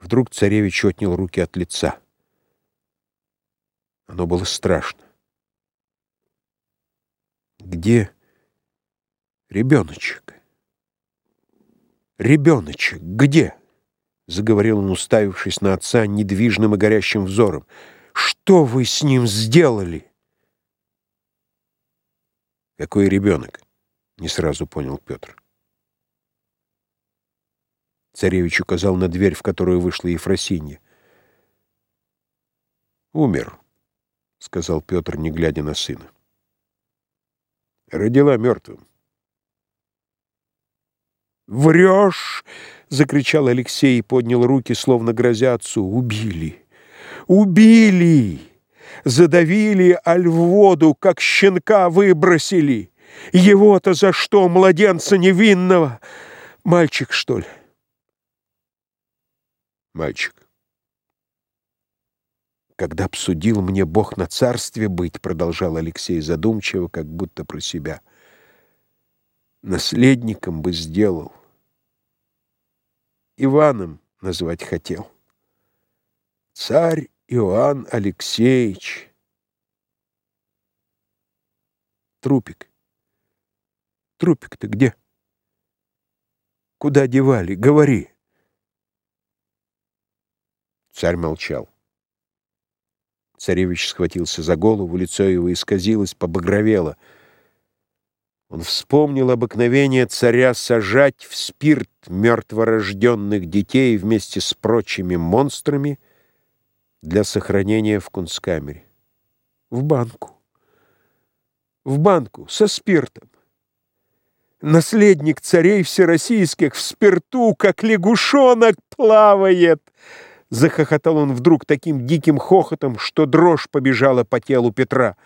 Вдруг царевич отнял руки от лица. Оно было страшно. Где ребеночек? Ребеночек, где? Заговорил он, уставившись на отца недвижным и горящим взором. Что вы с ним сделали? Какой ребенок? Не сразу понял Петр. Царевич указал на дверь, в которую вышла Ефросинья. «Умер», — сказал Петр, не глядя на сына. «Родила мертвым». «Врешь!» — закричал Алексей и поднял руки, словно грозя отцу. «Убили! Убили! Задавили, аль в воду, как щенка выбросили! Его-то за что, младенца невинного? Мальчик, что ли?» Мальчик. Когда обсудил мне Бог на царстве быть, продолжал Алексей задумчиво, как будто про себя, наследником бы сделал. Иваном назвать хотел. Царь Иоанн Алексеевич. Трупик. Трупик-то где? Куда девали? Говори. Царь молчал. Царевич схватился за голову, лицо его исказилось, побагровело. Он вспомнил обыкновение царя сажать в спирт мертворожденных детей вместе с прочими монстрами для сохранения в кунсткамере. В банку. В банку со спиртом. Наследник царей всероссийских в спирту, как лягушонок, плавает — Захохотал он вдруг таким диким хохотом, что дрожь побежала по телу Петра.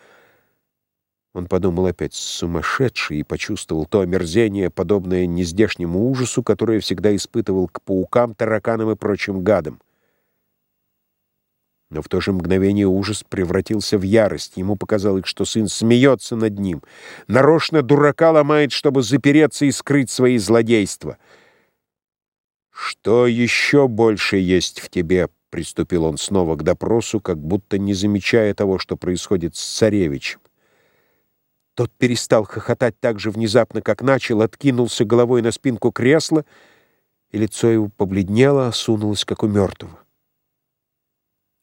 Он подумал опять сумасшедший и почувствовал то омерзение, подобное нездешнему ужасу, которое всегда испытывал к паукам, тараканам и прочим гадам. Но в то же мгновение ужас превратился в ярость. Ему показалось, что сын смеется над ним, нарочно дурака ломает, чтобы запереться и скрыть свои злодейства — «Что еще больше есть в тебе?» — приступил он снова к допросу, как будто не замечая того, что происходит с царевичем. Тот перестал хохотать так же внезапно, как начал, откинулся головой на спинку кресла, и лицо его побледнело, осунулось, как у мертвого.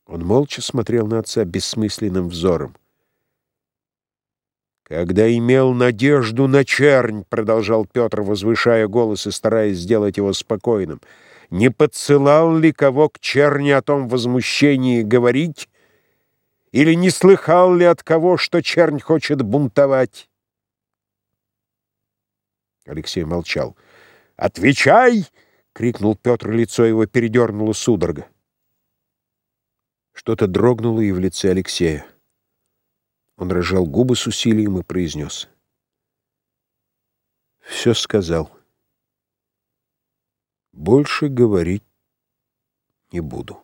Он молча смотрел на отца бессмысленным взором. «Когда имел надежду на чернь», — продолжал Петр, возвышая голос и стараясь сделать его спокойным, «не подсылал ли кого к черни о том возмущении говорить, или не слыхал ли от кого, что чернь хочет бунтовать?» Алексей молчал. «Отвечай!» — крикнул Петр, лицо его передернуло судорога. Что-то дрогнуло и в лице Алексея. Он разжал губы с усилием и произнес. «Все сказал. Больше говорить не буду».